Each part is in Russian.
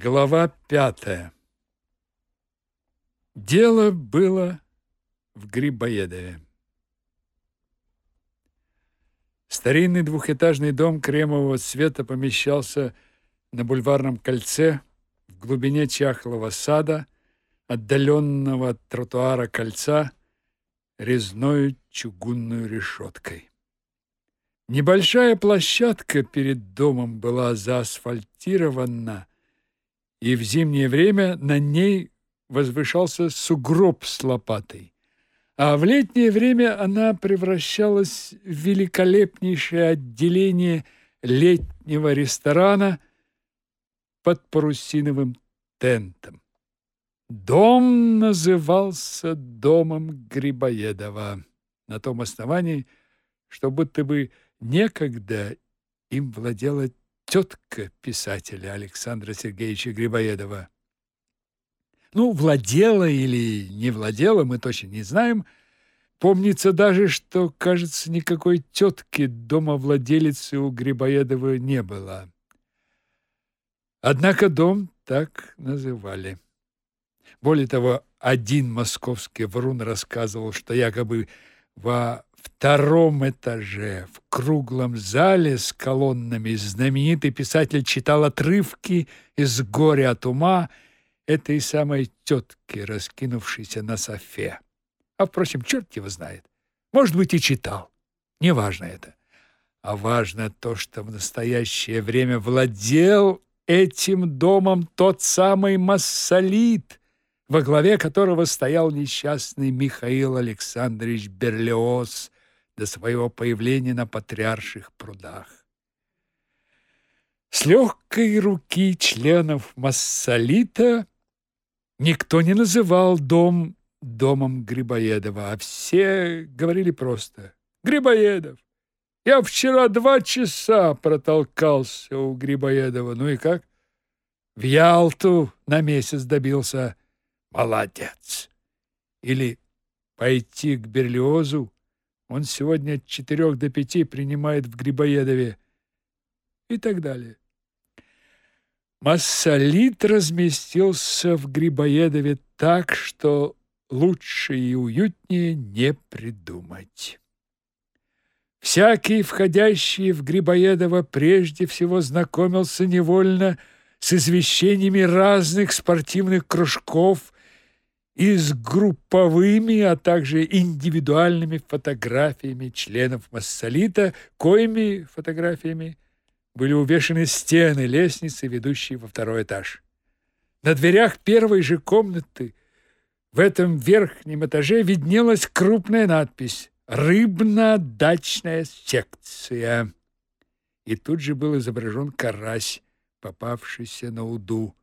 Глава пятая. Дело было в Грибоедове. Старинный двухэтажный дом кремового цвета помещался на бульварном кольце в глубине чахлого сада, отдаленного от тротуара кольца резной чугунной решеткой. Небольшая площадка перед домом была заасфальтирована, и в зимнее время на ней возвышался сугроб с лопатой, а в летнее время она превращалась в великолепнейшее отделение летнего ресторана под парусиновым тентом. Дом назывался домом Грибоедова на том основании, что будто бы некогда им владела тетка писателя Александра Сергеевича Грибоедова. Ну, владела или не владела, мы точно не знаем. Помнится даже, что, кажется, никакой тетки домовладелицы у Грибоедова не было. Однако дом так называли. Более того, один московский врун рассказывал, что якобы во втором этаже, в круглом зале с колоннами, знаменитый писатель читал отрывки из «Горя от ума» этой самой тетки, раскинувшейся на софе. А, впрочем, черт его знает. Может быть, и читал. Неважно это. А важно то, что в настоящее время владел этим домом тот самый массолит, во главе которого стоял несчастный Михаил Александрович Берлиоз до своего появления на Патриарших прудах. С легкой руки членов Массолита никто не называл дом домом Грибоедова, а все говорили просто «Грибоедов». Я вчера два часа протолкался у Грибоедова. Ну и как? В Ялту на месяц добился. Молодец. Или пойти к Берлиозу. Он сегодня от четырех до пяти принимает в Грибоедове. И так далее. Массолит разместился в Грибоедове так, что лучше и уютнее не придумать. Всякий, входящий в Грибоедово, прежде всего знакомился невольно с извещениями разных спортивных кружков и с групповыми, а также индивидуальными фотографиями членов массолита, коими фотографиями были увешаны стены лестницы, ведущие во второй этаж. На дверях первой же комнаты в этом верхнем этаже виднелась крупная надпись «Рыбно-дачная секция». И тут же был изображен карась, попавшийся на уду.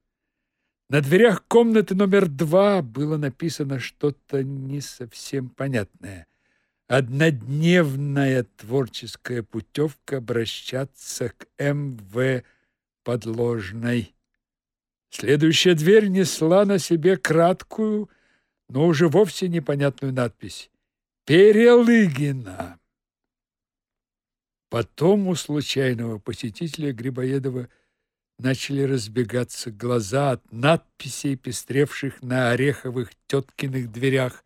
На дверях комнаты номер два было написано что-то не совсем понятное. Однодневная творческая путевка обращаться к М.В. Подложной. Следующая дверь несла на себе краткую, но уже вовсе непонятную надпись «Перелыгина». Потом у случайного посетителя Грибоедова начали разбегаться глаза от надписей, пестревших на ореховых теткиных дверях.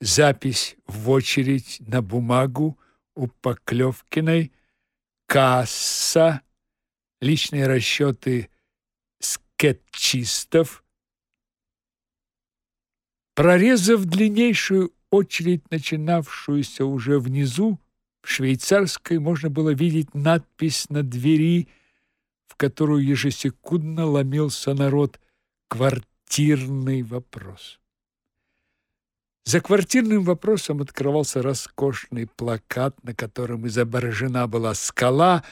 Запись в очередь на бумагу у Поклевкиной, касса, личные расчеты скетчистов. Прорезав длиннейшую очередь, начинавшуюся уже внизу, в швейцарской можно было видеть надпись на двери «Связь» в которую ежесекундно ломился народ, квартирный вопрос. За квартирным вопросом открывался роскошный плакат, на котором изображена была скала,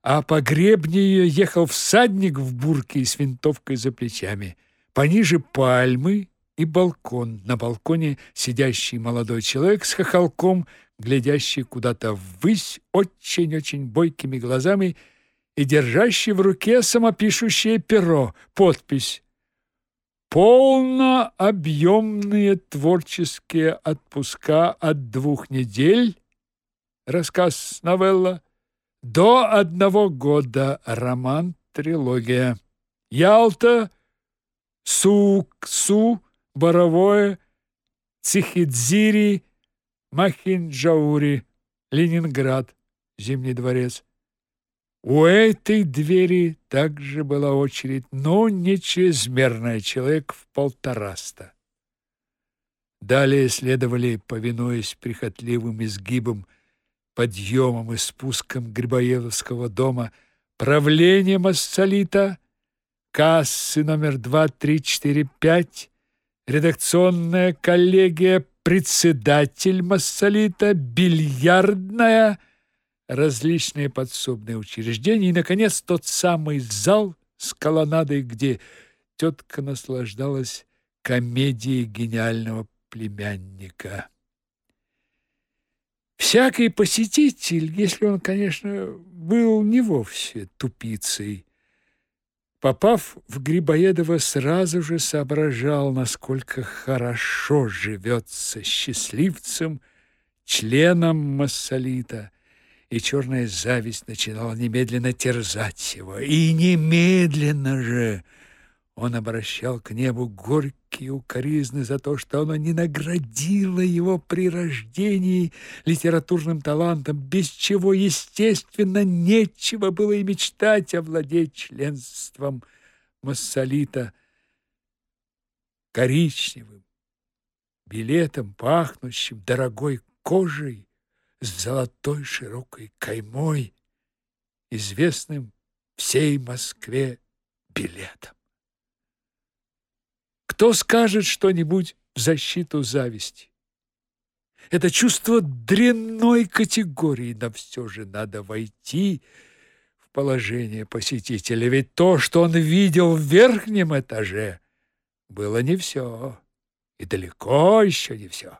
а по гребню ее ехал всадник в бурке и с винтовкой за плечами. Пониже пальмы и балкон. На балконе сидящий молодой человек с хохолком, глядящий куда-то ввысь очень-очень бойкими глазами и держащий в руке самопишущее перо, подпись «Полнообъемные творческие отпуска от двух недель» рассказ новелла до одного года роман трилогия Ялта Суксу, Боровое, Цихидзири, Махинджаури, Ленинград, Зимний дворец. У этой двери также была очередь, но не чрезмерная, человек в полтораста. Далее следовали, повинуясь прихотливым изгибам, подъемом и спуском Грибоедовского дома, правление Массолита, кассы номер 2, 3, 4, 5, редакционная коллегия, председатель Массолита, бильярдная – различные подсобные учреждения и, наконец, тот самый зал с колоннадой, где тетка наслаждалась комедией гениального племянника. Всякий посетитель, если он, конечно, был не вовсе тупицей, попав в Грибоедово, сразу же соображал, насколько хорошо живется счастливцем, членом массолита, и черная зависть начинала немедленно терзать его. И немедленно же он обращал к небу горькие укоризны за то, что оно не наградило его при рождении литературным талантом, без чего, естественно, нечего было и мечтать овладеть членством массолита коричневым билетом, пахнущим дорогой кожей, с золотой широкой каймой, известным всей Москве билетом. Кто скажет что-нибудь в защиту зависти? Это чувство дрянной категории, но все же надо войти в положение посетителя, ведь то, что он видел в верхнем этаже, было не все, и далеко еще не все.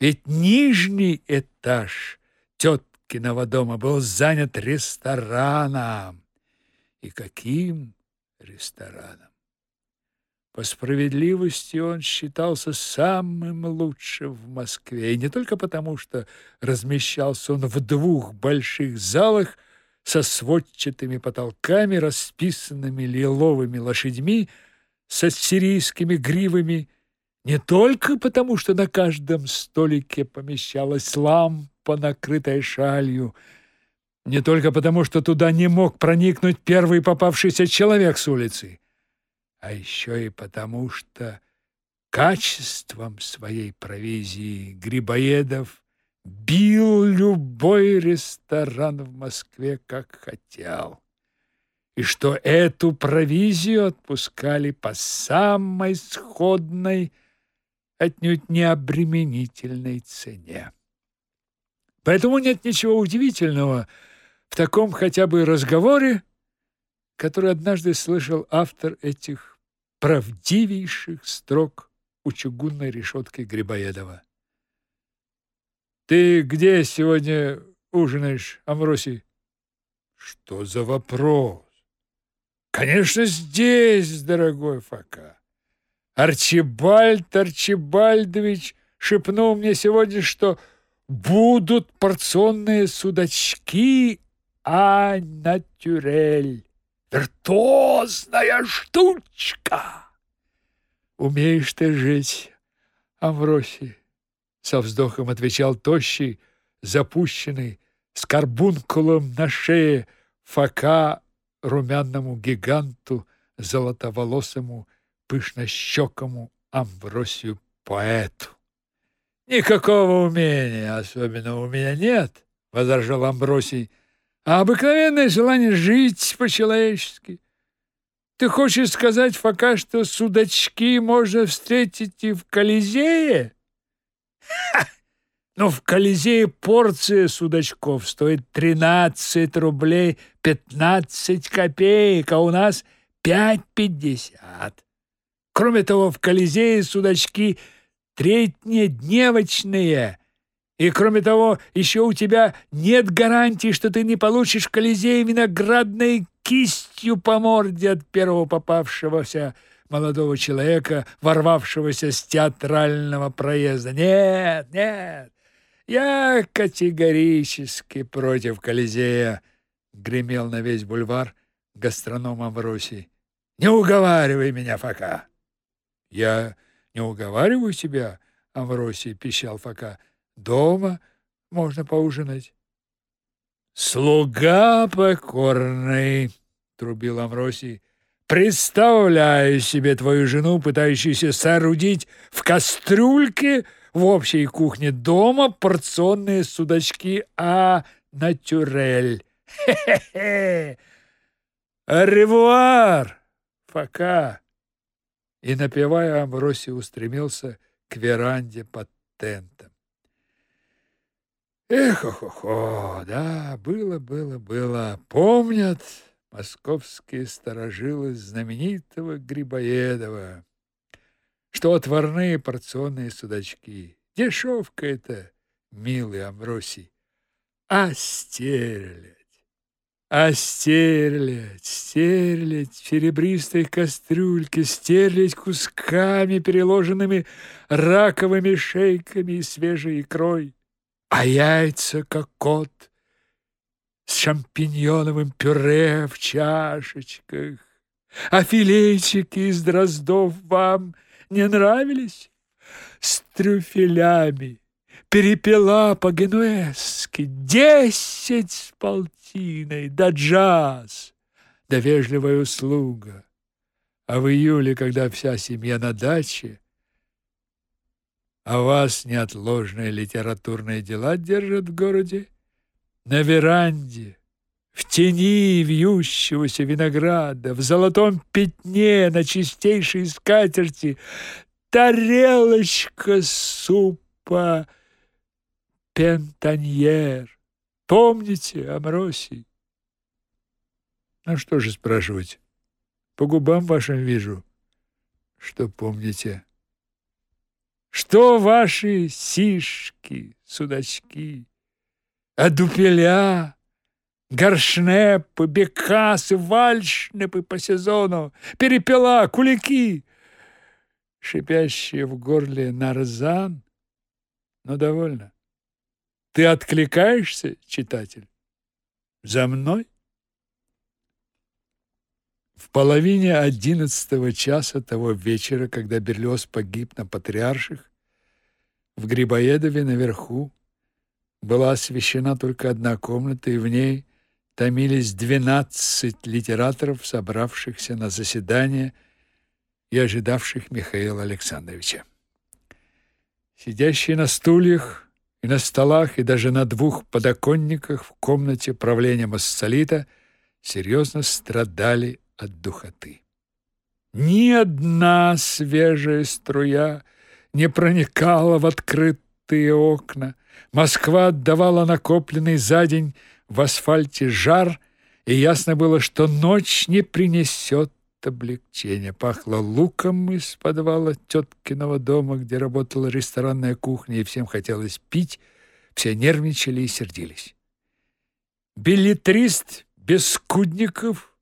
Ведь нижний этаж теткиного дома был занят рестораном. И каким рестораном? По справедливости он считался самым лучшим в Москве, и не только потому, что размещался он в двух больших залах со сводчатыми потолками, расписанными лиловыми лошадьми, с ассирийскими гривами, не только потому, что на каждом столике помещалась лампа, накрытая шалью, не только потому, что туда не мог проникнуть первый попавшийся человек с улицы, а еще и потому, что качеством своей провизии Грибоедов бил любой ресторан в Москве, как хотел и что эту провизию отпускали по самой сходной отнюдь не обременительной цене. Поэтому нет ничего удивительного в таком хотя бы разговоре, который однажды слышал автор этих правдивейших строк у чугунной решетки Грибоедова. «Ты где сегодня ужинаешь, Амросий?» «Что за вопрос?» «Конечно, здесь, дорогой Фока. Арчибальд Арчибальдович шепнул мне сегодня, что будут порционные судачки, а натюрель. Виртуозная штучка! Умеешь ты жить, Амвросий, со вздохом отвечал тощий, запущенный, с карбункулом на шее фака румяному гиганту, золотоволосому пышнощекому Амвросию поэту. Никакого умения особенно у меня нет, возражал Амбросий, а обыкновенное желание жить по-человечески. Ты хочешь сказать, Фока, что судачки можно встретить и в Колизее? Но в Колизее порция судачков стоит 13 рублей 15 копеек, а у нас 5,50. Кроме того, в Колизее судачки третнедневочные. И кроме того, еще у тебя нет гарантии, что ты не получишь в Колизее виноградной кистью по морде от первого попавшегося молодого человека, ворвавшегося с театрального проезда. Нет, нет, я категорически против Колизея, гремел на весь бульвар гастроном Амвросий. Не уговаривай меня, Фока. Я не уговариваю тебя, Амвросий, пищал Фока. Дома можно поужинать. Слуга покорный, трубил Амвросий. Представляю себе твою жену, пытающуюся соорудить в кастрюльке в общей кухне дома порционные судачки а натюрель. Хе-хе-хе! Ревуар! Пока!» И, напевая, Амбросий устремился к веранде под тентом. Эх, хо-хо, да, было, было, было. Помнят московские сторожилы знаменитого Грибоедова, что отварные порционные судачки. Дешевка это, милый Амбросий. А стерлядь! А стерлядь, стерлядь в серебристой кастрюльке, стерлядь кусками, переложенными раковыми шейками и свежей икрой. А яйца, как кот, с шампиньоновым пюре в чашечках. А филейчики из дроздов вам не нравились? С трюфелями, перепела по-генуэзски, десять с полтиной, да джаз, да вежливая услуга. А в июле, когда вся семья на даче, а вас неотложные литературные дела держат в городе, на веранде, в тени вьющегося винограда, в золотом пятне на чистейшей скатерти, тарелочка супа — Пентаньер. Помните, Амросий? А что же спрашивать? По губам вашим вижу, что помните. Что ваши сишки, судачки, а дупеля, горшнепы, бекасы, вальшнепы по сезону, перепела, кулики, шипящие в горле нарзан? Ну, довольно. Ты откликаешься, читатель? За мной? В половине одиннадцатого часа того вечера, когда Берлиоз погиб на Патриарших, в Грибоедове наверху была освещена только одна комната, и в ней томились двенадцать литераторов, собравшихся на заседание и ожидавших Михаила Александровича. Сидящие на стульях и на столах, и даже на двух подоконниках в комнате правления Массолита серьезно страдали от духоты. Ни одна свежая струя не проникала в открытые окна. Москва отдавала накопленный за день в асфальте жар, и ясно было, что ночь не принесет облегчения. Пахло луком из подвала теткиного дома, где работала ресторанная кухня, и всем хотелось пить. Все нервничали и сердились. Билетрист Бескудников,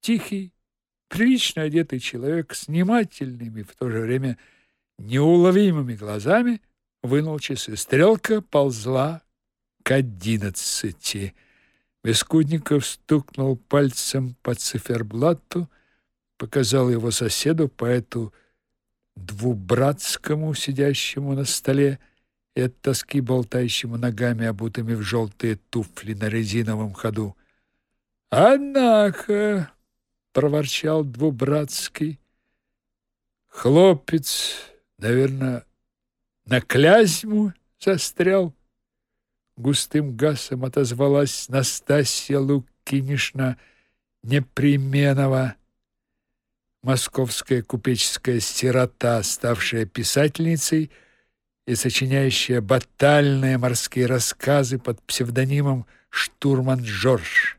тихий, прилично одетый человек с внимательными, в то же время неуловимыми глазами, вынул часы. Стрелка ползла к одиннадцати. Бескудников стукнул пальцем по циферблату, показал его соседу, поэту Двубратскому, сидящему на столе и от тоски болтающему ногами, обутыми в желтые туфли на резиновом ходу. «Однако», — проворчал Двубратский, — «хлопец, наверное, на клязьму застрял». Густым гасом отозвалась Настасья Лукинишна Непременова московская купеческая сирота, ставшая писательницей и сочиняющая батальные морские рассказы под псевдонимом Штурман Жорж.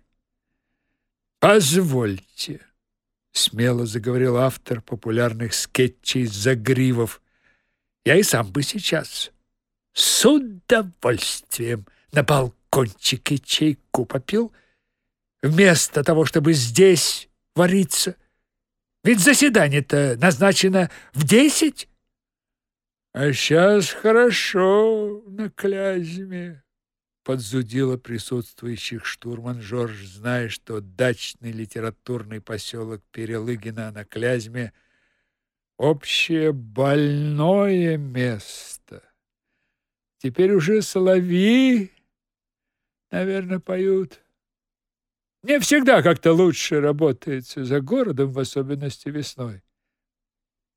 «Позвольте», — смело заговорил автор популярных скетчей «Загривов», «я и сам бы сейчас с удовольствием на балкончике чайку попил, вместо того, чтобы здесь вариться». Ведь заседание-то назначено в десять. А сейчас хорошо на Клязьме, подзудила присутствующих штурман Жорж, зная, что дачный литературный поселок Перелыгина на Клязьме общее больное место. Теперь уже соловьи, наверное, поют. Мне всегда как-то лучше работается за городом, в особенности весной.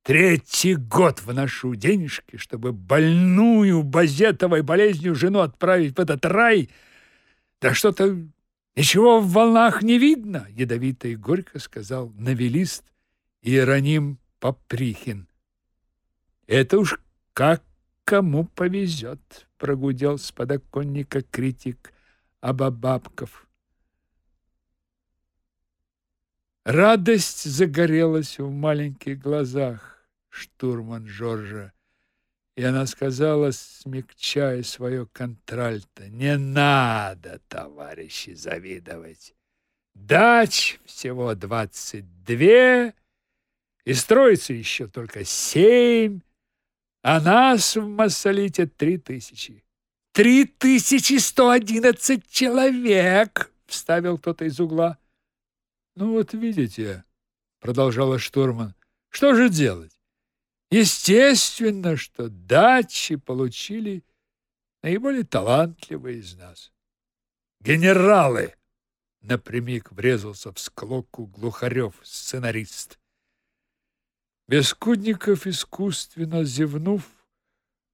Третий год вношу денежки, чтобы больную базетовой болезнью жену отправить в этот рай. Да что-то ничего в волнах не видно, ядовито и горько сказал новелист Иероним Поприхин. Это уж как кому повезет, прогудел с подоконника критик Абабабков. Радость загорелась в маленьких глазах штурман Жоржа. И она сказала, смягчая свое контральто, «Не надо, товарищи, завидовать. Дач всего двадцать две, и строится еще только семь, а нас в Массолите три тысячи». «Три тысячи сто одиннадцать человек!» — вставил кто-то из угла. «Ну вот видите», — продолжала штурман, — «что же делать? Естественно, что дачи получили наиболее талантливые из нас. Генералы! Напрямик врезался в склоку Глухарев, сценарист. Бескудников, искусственно зевнув,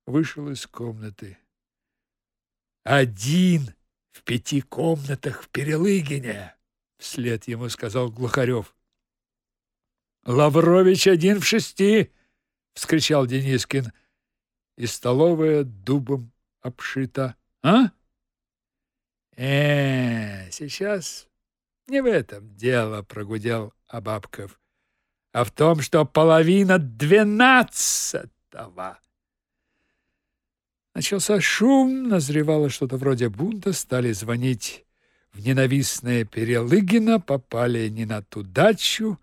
вышел из комнаты. «Один в пяти комнатах в Перелыгине!» — вслед ему сказал Глухарев. «Лаврович один в шести!» — вскричал Денискин. И столовая дубом обшита. А? Э, сейчас не в этом дело, прогудел Абабков, а в том, что половина двенадцатого. Начался шум, назревало что-то вроде бунта, стали звонить в ненавистное Перелыгино, попали не на ту дачу,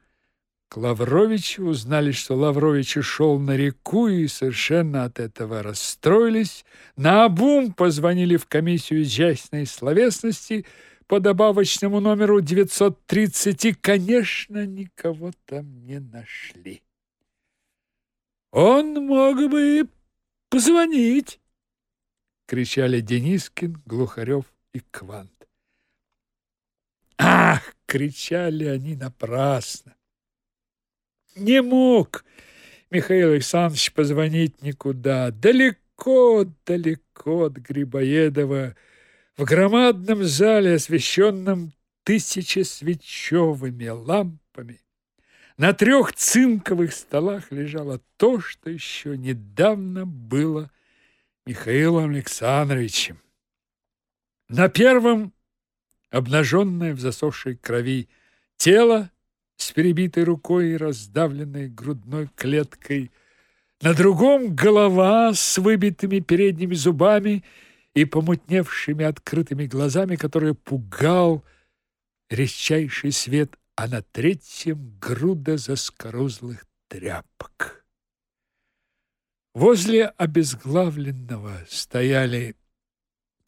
к Лавровичу, узнали, что Лаврович ушел на реку и совершенно от этого расстроились. Наобум позвонили в комиссию изящной словесности по добавочному номеру 930 и, конечно, никого там не нашли. «Он мог бы позвонить!» — кричали Денискин, Глухарев и Квант. «Ах!» — кричали они напрасно. Не мог Михаил Александрович позвонить никуда. Далеко, далеко от Грибоедова, в громадном зале, освещенном тысячесвечевыми лампами, на трех цинковых столах лежало то, что еще недавно было Михаилом Александровичем. На первом обнаженное в засохшей крови тело с перебитой рукой и раздавленной грудной клеткой, на другом голова с выбитыми передними зубами и помутневшими открытыми глазами, который пугал резчайший свет, а на третьем груда заскорузлых тряпок. Возле обезглавленного стояли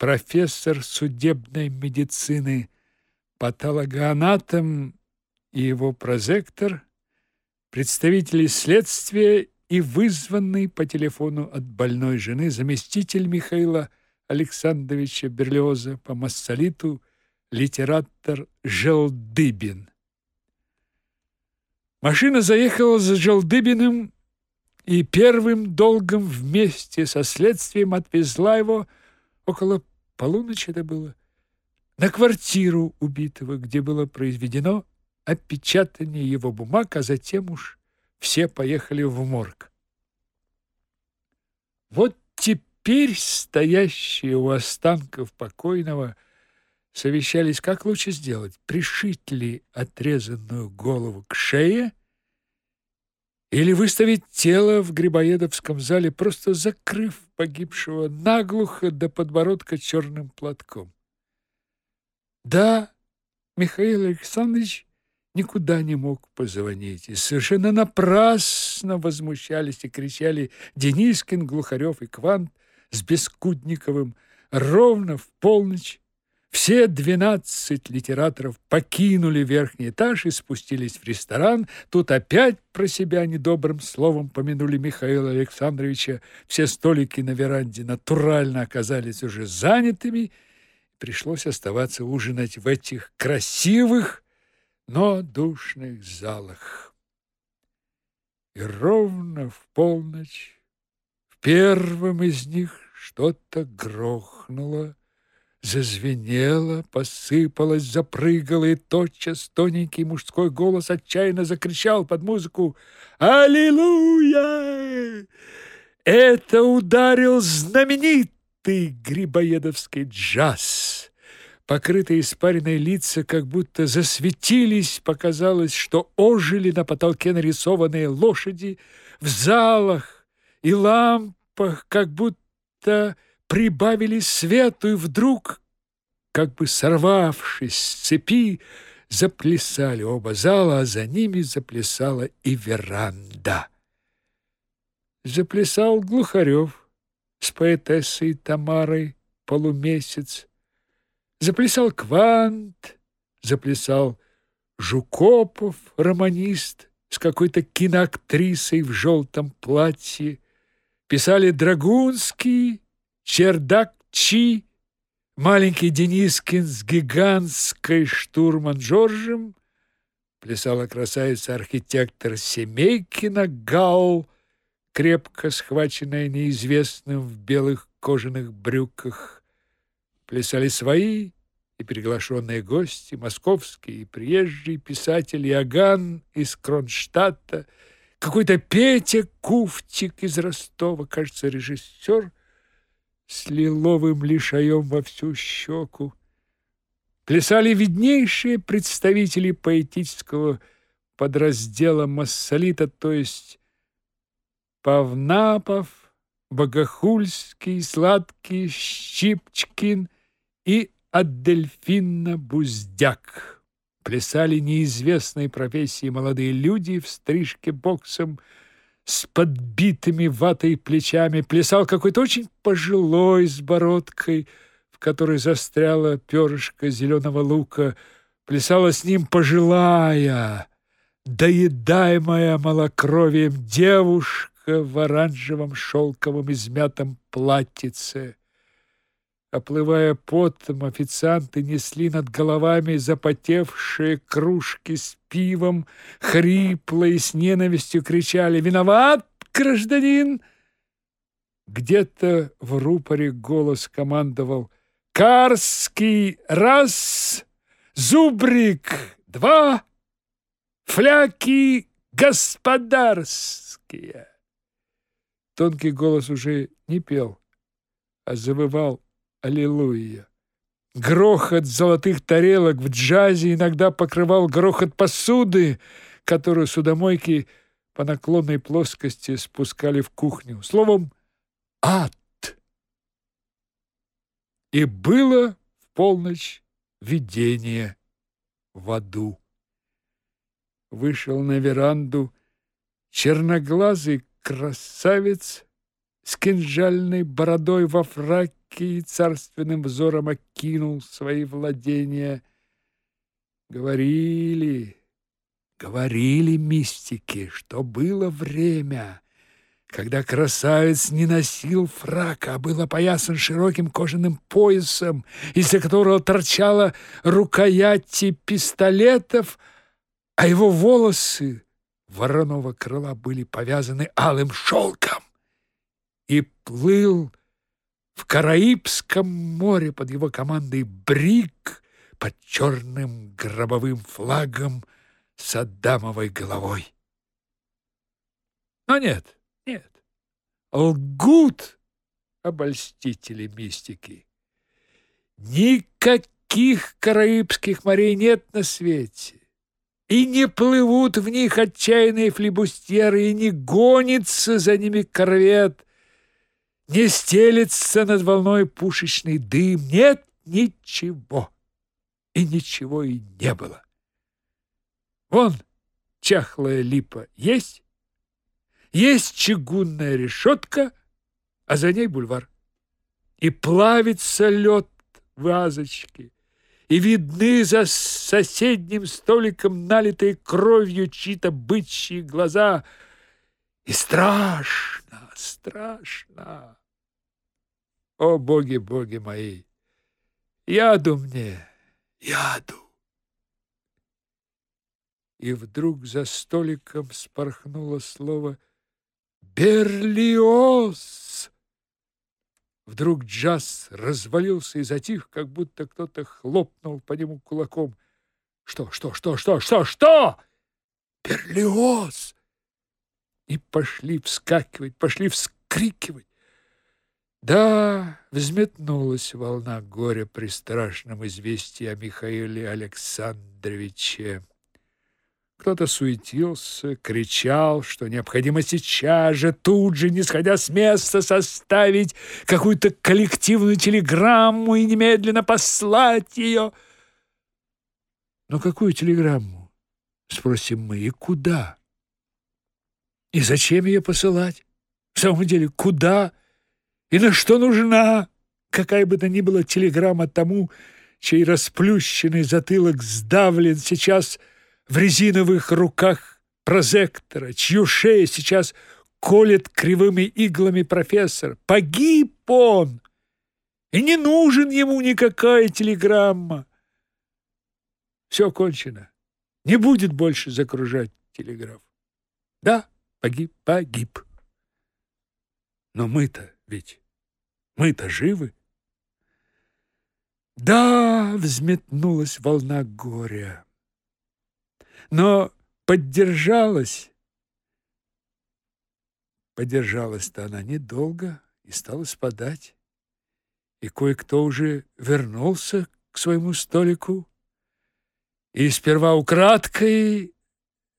профессор судебной медицины, патологоанатом и его прозектор, представители следствия и вызванный по телефону от больной жены заместитель Михаила Александровича Берлиоза по массолиту литератор Желдыбин. Машина заехала за Желдыбиным и первым долгом вместе со следствием отвезла его около полуночи это было на квартиру убитого, где было произведено опечатание его бумаг, а затем уж все поехали в морг. Вот теперь стоящие у останков покойного совещались, как лучше сделать, пришить ли отрезанную голову к шее или выставить тело в Грибоедовском зале, просто закрыв погибшего наглухо до подбородка черным платком. Да, Михаил Александрович никуда не мог позвонить. И совершенно напрасно возмущались и кричали Денискин, Глухарев и Квант с Бескудниковым ровно в полночь Все двенадцать литераторов покинули верхний этаж и спустились в ресторан. Тут опять про себя недобрым словом помянули Михаила Александровича. Все столики на веранде натурально оказались уже занятыми. Пришлось оставаться ужинать в этих красивых, но душных залах. И ровно в полночь в первом из них что-то грохнуло зазвенело, посыпалось, запрыгало, и тотчас тоненький мужской голос отчаянно закричал под музыку «Аллилуйя!» Это ударил знаменитый грибоедовский джаз. Покрытые испаренные лица как будто засветились, показалось, что ожили на потолке нарисованные лошади, в залах и лампах как будто прибавили свету, и вдруг, как бы сорвавшись с цепи, заплясали оба зала, а за ними заплясала и веранда. Заплясал Глухарев с поэтессой Тамарой полумесяц, заплясал Квант, заплясал Жукопов, романист, с какой-то киноактрисой в желтом платье, писали Драгунский, Чердак-Чи, маленький Денискин с гигантской штурман Джорджем, плясала красавица-архитектор Семейкина Гал, крепко схваченная неизвестным в белых кожаных брюках. Плясали свои и приглашенные гости, московские и приезжие писатель Иоганн из Кронштадта, какой-то Петя Куфтик из Ростова, кажется, режиссер – с лиловым лишаем во всю щеку. Плясали виднейшие представители поэтического подраздела массолита, то есть Павнапов, Богохульский, Сладкий, Щипчкин и Адельфинна Буздяк. Плясали неизвестной профессии молодые люди в стрижке боксом, с подбитыми ватой плечами, плясал какой-то очень пожилой с бородкой, в которой застряла перышко зеленого лука, плясала с ним пожилая, доедаемая малокровием девушка в оранжевом шелковом измятом платьице. Оплывая потом, официанты несли над головами запотевшие кружки с пивом, хрипло и с ненавистью кричали «Виноват, гражданин!» Где-то в рупоре голос командовал «Карский раз, зубрик два, фляки господарские!» Тонкий голос уже не пел, а завывал Аллилуйя. Грохот золотых тарелок в джазе иногда покрывал грохот посуды, которую судомойки по наклонной плоскости спускали в кухню. Словом, ад. И было в полночь видение в аду. Вышел на веранду черноглазый красавец с кинжальной бородой во фраке, и царственным взором окинул свои владения. Говорили, говорили мистики, что было время, когда красавец не носил фрака, а был опоясан широким кожаным поясом, из-за которого торчала рукояти пистолетов, а его волосы вороного крыла были повязаны алым шелком, и плыл в Караибском море под его командой Брик под черным гробовым флагом с Адамовой головой. Но нет, нет, лгут обольстители мистики. Никаких Караибских морей нет на свете. И не плывут в них отчаянные флибустьеры, и не гонится за ними корвет, не стелется над волной пушечный дым. Нет ничего. И ничего и не было. Вон чахлая липа есть, есть чугунная решетка, а за ней бульвар. И плавится лед в вазочке, и видны за соседним столиком налитые кровью чьи-то бычьи глаза. И страшно, страшно. О, боги, боги мои! Яду мне, яду! И вдруг за столиком спорхнуло слово «Берлиоз!» Вдруг джаз развалился и затих, как будто кто-то хлопнул по нему кулаком. «Что, что, что, что, что, что?» «Берлиоз!» И пошли вскакивать, пошли вскрикивать. Да, взметнулась волна горя при страшном известии о Михаиле Александровиче. Кто-то суетился, кричал, что необходимо сейчас же, тут же, не сходя с места, составить какую-то коллективную телеграмму и немедленно послать ее. Но какую телеграмму? Спросим мы. И куда? И зачем ее посылать? В самом деле, куда? И на что нужна какая бы то ни была телеграмма тому, чей расплющенный затылок сдавлен сейчас в резиновых руках прозектора, чью шею сейчас колет кривыми иглами профессор. Погиб он! И не нужен ему никакая телеграмма. Все кончено. Не будет больше закружать телеграф. Да, погиб, погиб. Но мы-то ведь мы-то живы. Да, взметнулась волна горя. Но поддержалась. Поддержалась-то она недолго и стала спадать. И кое-кто уже вернулся к своему столику. И сперва украдкой,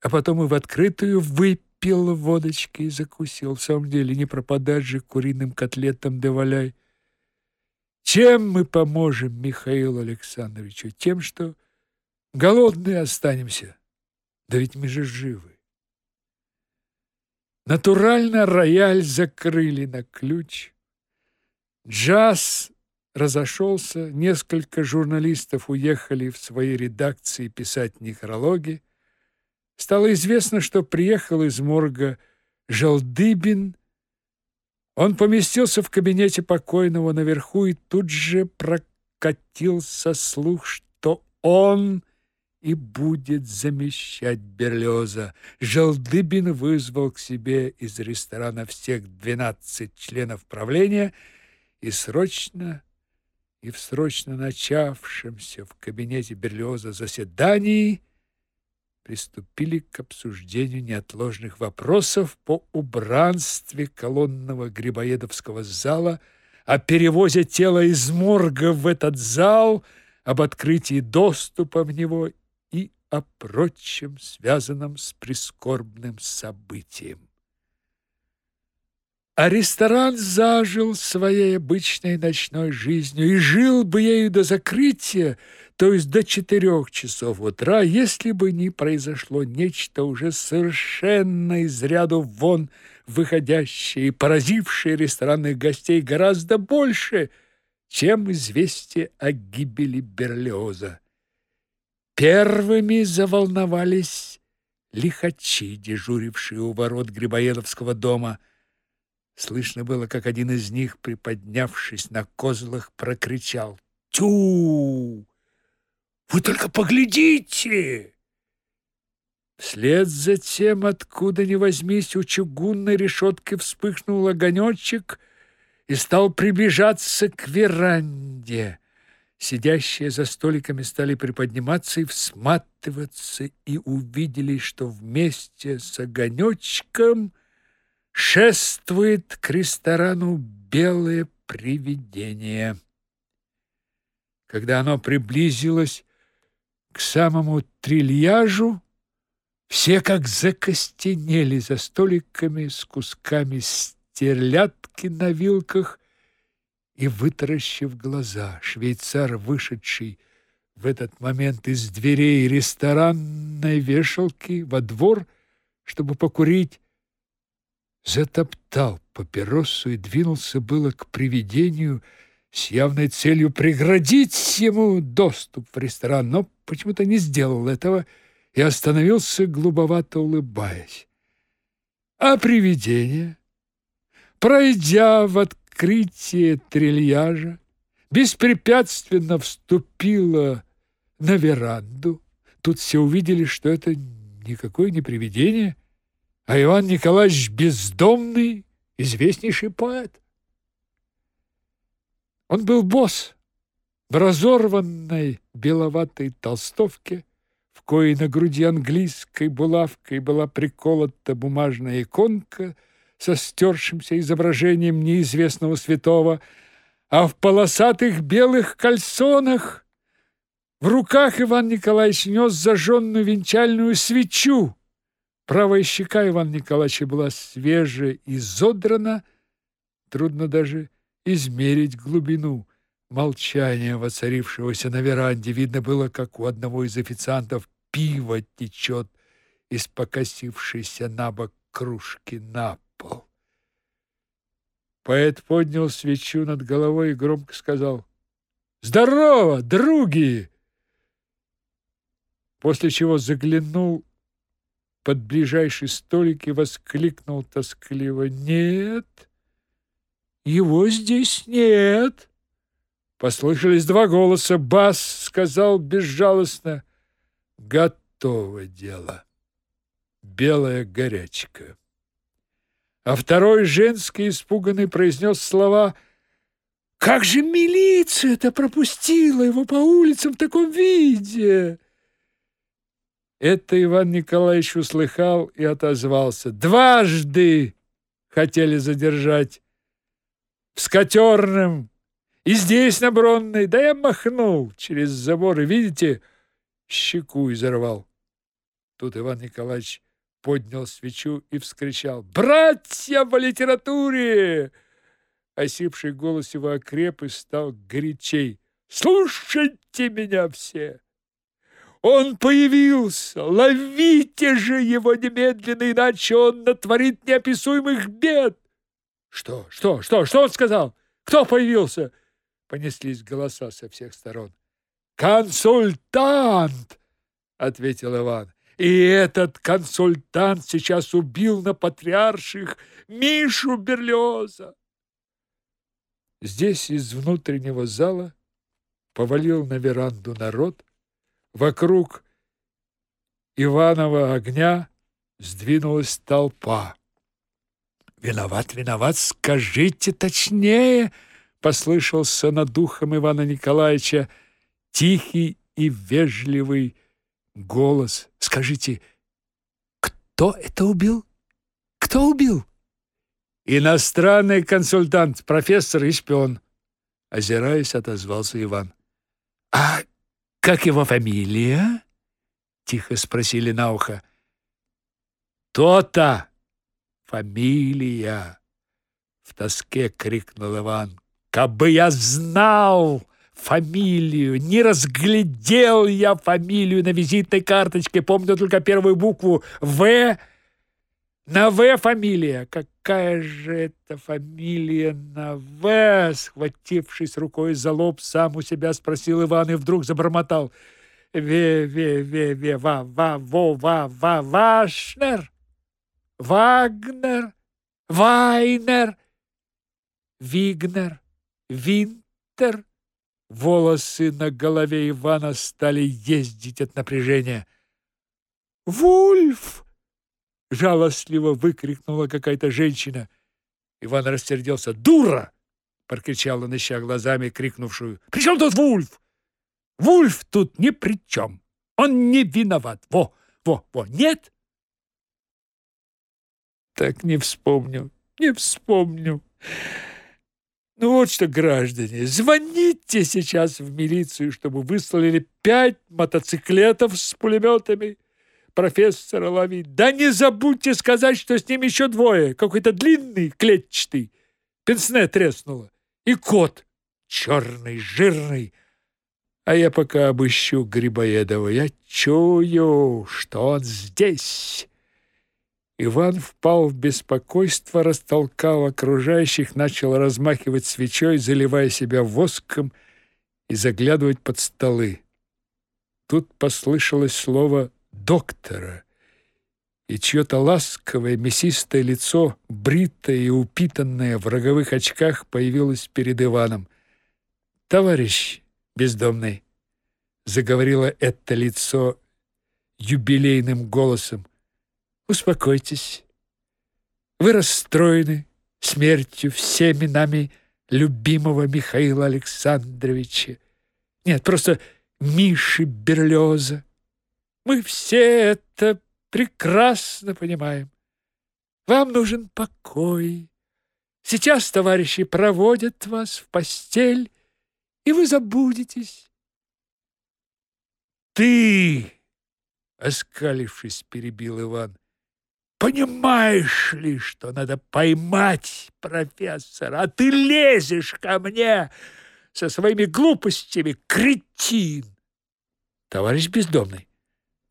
а потом и в открытую выпил выпил водочки и закусил. В самом деле, не пропадать же куриным котлетам да валяй. Чем мы поможем Михаилу Александровичу? Тем, что голодные останемся. Да ведь мы же живы. Натурально рояль закрыли на ключ. Джаз разошелся, несколько журналистов уехали в свои редакции писать некрологи. Стало известно, что приехал из морга Жалдыбин. Он поместился в кабинете покойного наверху и тут же прокатился слух, что он и будет замещать Берлиоза. Жалдыбин вызвал к себе из ресторана всех двенадцать членов правления и срочно и в срочно начавшемся в кабинете Берлиоза заседании приступили к обсуждению неотложных вопросов по убранстве колонного Грибоедовского зала, о перевозе тела из морга в этот зал, об открытии доступа в него и о прочем, связанном с прискорбным событием. А ресторан зажил своей обычной ночной жизнью и жил бы ею до закрытия, то есть до четырех часов утра, если бы не произошло нечто уже совершенно из ряду вон выходящее и поразившее ресторанных гостей гораздо больше, чем известие о гибели Берлиоза. Первыми заволновались лихачи, дежурившие у ворот Грибоедовского дома – Слышно было, как один из них, приподнявшись на козлах, прокричал «Тю! Вы только поглядите!» Вслед за тем, откуда ни возьмись, у чугунной решетки вспыхнул огонечек и стал приближаться к веранде. Сидящие за столиками стали приподниматься и всматриваться, и увидели, что вместе с огонечком — шествует к ресторану белое привидение. Когда оно приблизилось к самому трильяжу, все как закостенели за столиками с кусками стерлядки на вилках и вытаращив глаза. Швейцар, вышедший в этот момент из дверей ресторанной вешалки во двор, чтобы покурить, затоптал папиросу и двинулся было к привидению, с явной целью преградить ему доступ в ресторан, но почему-то не сделал этого и остановился, глубовато улыбаясь. А привидение, пройдя в открытие трильяжа, беспрепятственно вступило на веранду. Тут все увидели, что это никакое не привидение, а Иван Николаевич Бездомный, известнейший поэт. Он был босс в разорванной беловатой толстовке, в коей на груди английской булавкой была приколота бумажная иконка со стершимся изображением неизвестного святого, а в полосатых белых кальсонах в руках Иван Николаевич нес зажженную венчальную свечу. Правая щека Ивана Николаевича была свеже изодрана, трудно даже измерить глубину молчания, воцарившегося на веранде. Видно было, как у одного из официантов пиво течет из покосившейся на бок кружки на пол. Поэт поднял свечу над головой и громко сказал «Здорово, други!» После чего заглянул под ближайший столик и воскликнул тоскливо «Нет!» Его здесь нет. Послышались два голоса. Бас сказал безжалостно: "Готово дело. Белая горячка". А второй женский испуганный произнес слова: "Как же милиция-то пропустила его по улицам в таком виде?" Это Иван Николаевич услыхал и отозвался: "Дважды хотели задержать в скатерном и здесь на Бронной, да я махнул через забор и, видите, щеку изорвал. Тут Иван Николаевич поднял свечу и вскричал «Братья по литературе!» Осипший голос его окреп и стал горячей. «Слушайте меня все! Он появился! Ловите же его немедленно, иначе он натворит неописуемых бед!» Что? Что? Что? Что он сказал? Кто появился? Понеслись голоса со всех сторон. Консультант, ответил Иван. И этот консультант сейчас убил на патриарших Мишу Берлиоза. Здесь из внутреннего зала повалил на веранду народ. Вокруг Иванова огня сдвинулась толпа. Виноват, виноват, скажите точнее, послышался над духом Ивана Николаевича тихий и вежливый голос. Скажите, кто это убил? Кто убил? Иностранный консультант, профессор и шпион. Озираясь, отозвался Иван. А как его фамилия? Тихо спросили на ухо. То-то, фамилия!» В тоске крикнул Иван. «Кабы я знал фамилию! Не разглядел я фамилию на визитной карточке, помню только первую букву «В». На «В» фамилия. Какая же это фамилия на «В»? Схватившись рукой за лоб, сам у себя спросил Иван и вдруг забормотал. «Ве, ве, ве, ве, ва, ва, во, ва, ва, Вашнер!» Вагнер, Вайнер, Вигнер, Винтер. Волосы на голове Ивана стали ездить от напряжения. «Вульф!» — жалостливо выкрикнула какая-то женщина. Иван рассердился. «Дура!» — прокричала он, глазами крикнувшую. «При чем тут Вульф? Вульф тут ни при чем. Он не виноват. Во, во, во, нет, так не вспомню, не вспомню. Ну вот что, граждане, звоните сейчас в милицию, чтобы выслали пять мотоциклетов с пулеметами профессора ловить. Да не забудьте сказать, что с ним еще двое. Какой-то длинный, клетчатый. Пенсне треснуло. И кот черный, жирный. А я пока обыщу Грибоедова. Я чую, что он здесь Иван впал в беспокойство, растолкал окружающих, начал размахивать свечой, заливая себя воском и заглядывать под столы. Тут послышалось слово «доктора», и чье-то ласковое мясистое лицо, бритое и упитанное в роговых очках, появилось перед Иваном. «Товарищ бездомный», — заговорило это лицо юбилейным голосом, — «успокойтесь. Вы расстроены смертью всеми нами любимого Михаила Александровича. Нет, просто Миши Берлёза. Мы все это прекрасно понимаем. Вам нужен покой. Сейчас товарищи проводят вас в постель, и вы забудетесь. Ты, оскалившись, перебил Иван. Понимаешь ли, что надо поймать профессора, а ты лезешь ко мне со своими глупостями, кретин. Товарищ бездомный,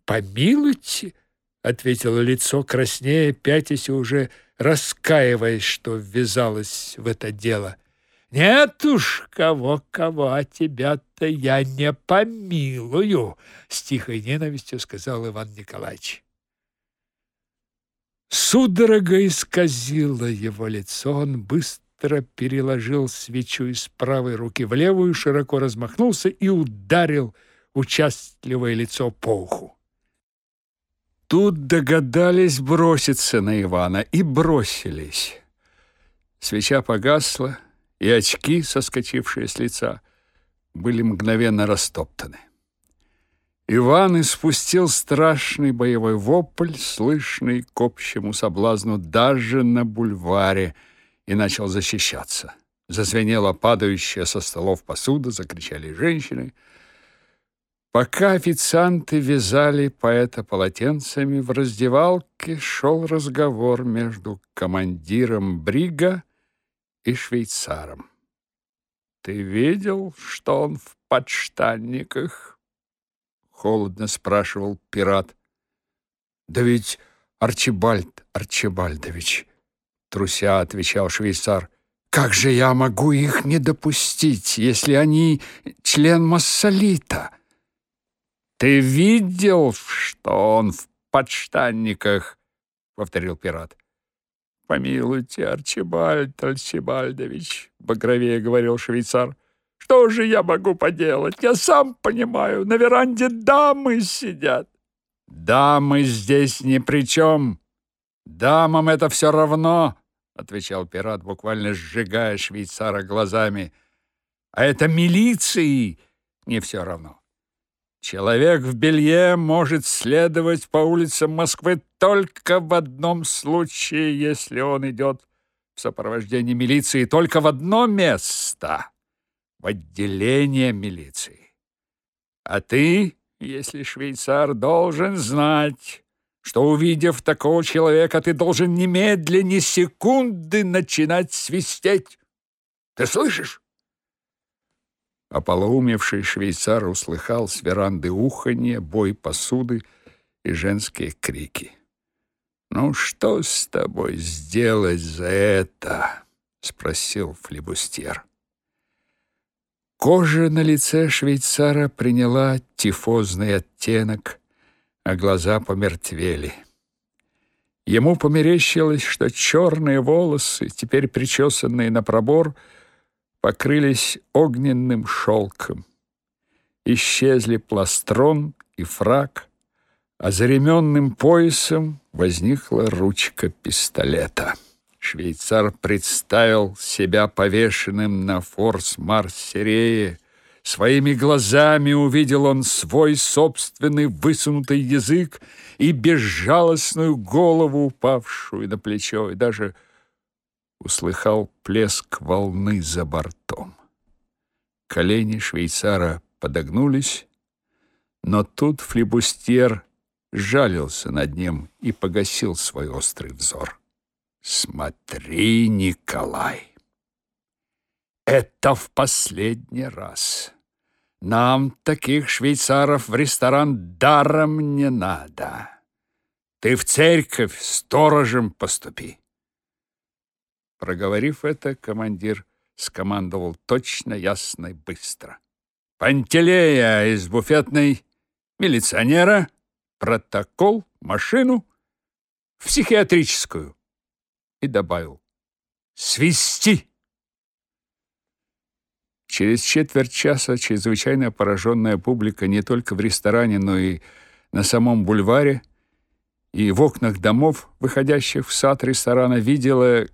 помилуйте, ответило лицо краснее, пятясь уже раскаиваясь, что ввязалась в это дело. Нет уж кого-кого, а тебя-то я не помилую, с тихой ненавистью сказал Иван Николаевич. Судорога исказила его лицо, он быстро переложил свечу из правой руки в левую, широко размахнулся и ударил участливое лицо по уху. Тут догадались броситься на Ивана и бросились. Свеча погасла, и очки, соскочившие с лица, были мгновенно растоптаны. Иван испустил страшный боевой вопль, слышный к общему соблазну даже на бульваре, и начал защищаться. Зазвенела падающая со столов посуда, закричали женщины — Пока официанты вязали поэта полотенцами, в раздевалке шел разговор между командиром брига и швейцаром. «Ты видел, что он в подштанниках?» — холодно спрашивал пират. «Да ведь Арчибальд Арчибальдович», — труся отвечал швейцар, «как же я могу их не допустить, если они член массолита?» Ты видел, что он в подштанниках? повторил пират. Помилуйте, Арчибальд Арчибальдович, багровее говорил швейцар. Что же я могу поделать? Я сам понимаю, на веранде дамы сидят. Дамы здесь ни при чем. Дамам это все равно, отвечал пират, буквально сжигая швейцара глазами. А это милиции не все равно. Человек в белье может следовать по улицам Москвы только в одном случае, если он идет в сопровождении милиции только в одно место — в отделение милиции. А ты, если швейцар, должен знать, что, увидев такого человека, ты должен немедленно, секунды начинать свистеть. Ты слышишь? Ополоумевший швейцар услыхал с веранды уханье, бой посуды и женские крики. «Ну что с тобой сделать за это?» — спросил флебустьер. Кожа на лице швейцара приняла тифозный оттенок, а глаза помертвели. Ему померещилось, что черные волосы, теперь причесанные на пробор, — покрылись огненным шелком. Исчезли пластрон и фрак, а за ременным поясом возникла ручка пистолета. Швейцар представил себя повешенным на форс-марсерее. Своими глазами увидел он свой собственный высунутый язык и безжалостную голову, упавшую на плечо, и даже услыхал плеск волны за бортом. Колени швейцара подогнулись, но тут флибустьер жалился над ним и погасил свой острый взор. «Смотри, Николай, это в последний раз. Нам таких швейцаров в ресторан даром не надо. ты в церковь сторожем поступи. Проговорив это, командир скомандовал точно, ясно и быстро. Пантелея из буфетной, милиционера, протокол, машину, в психиатрическую. И добавил «Свисти!» Через четверть часа чрезвычайно пораженная публика не только в ресторане, но и на самом бульваре и в окнах домов, выходящих в сад ресторана, видела,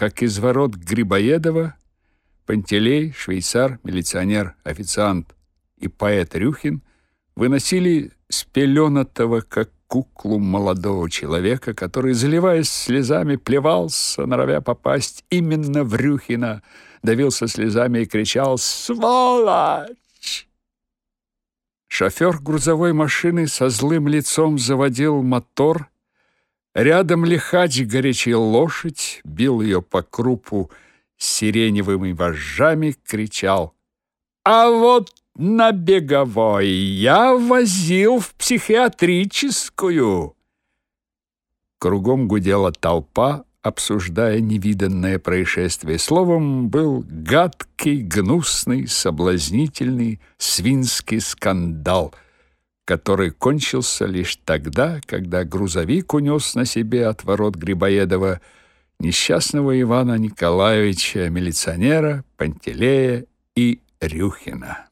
как из ворот Грибоедова Пантелей, швейцар, милиционер, официант и поэт Рюхин выносили спеленатого, как куклу молодого человека, который, заливаясь слезами, плевался, норовя попасть именно в Рюхина, давился слезами и кричал «Сволочь!». Шофер грузовой машины со злым лицом заводил мотор. Рядом лихач горячил лошадь, бил ее по крупу сиреневыми вожжами, кричал «А вот на беговой я возил в психиатрическую!» Кругом гудела толпа, обсуждая невиданное происшествие. Словом, был гадкий, гнусный, соблазнительный, свинский скандал, который кончился лишь тогда, когда грузовик унес на себе от ворот Грибоедова несчастного Ивана Николаевича, милиционера, Пантелея и Рюхина.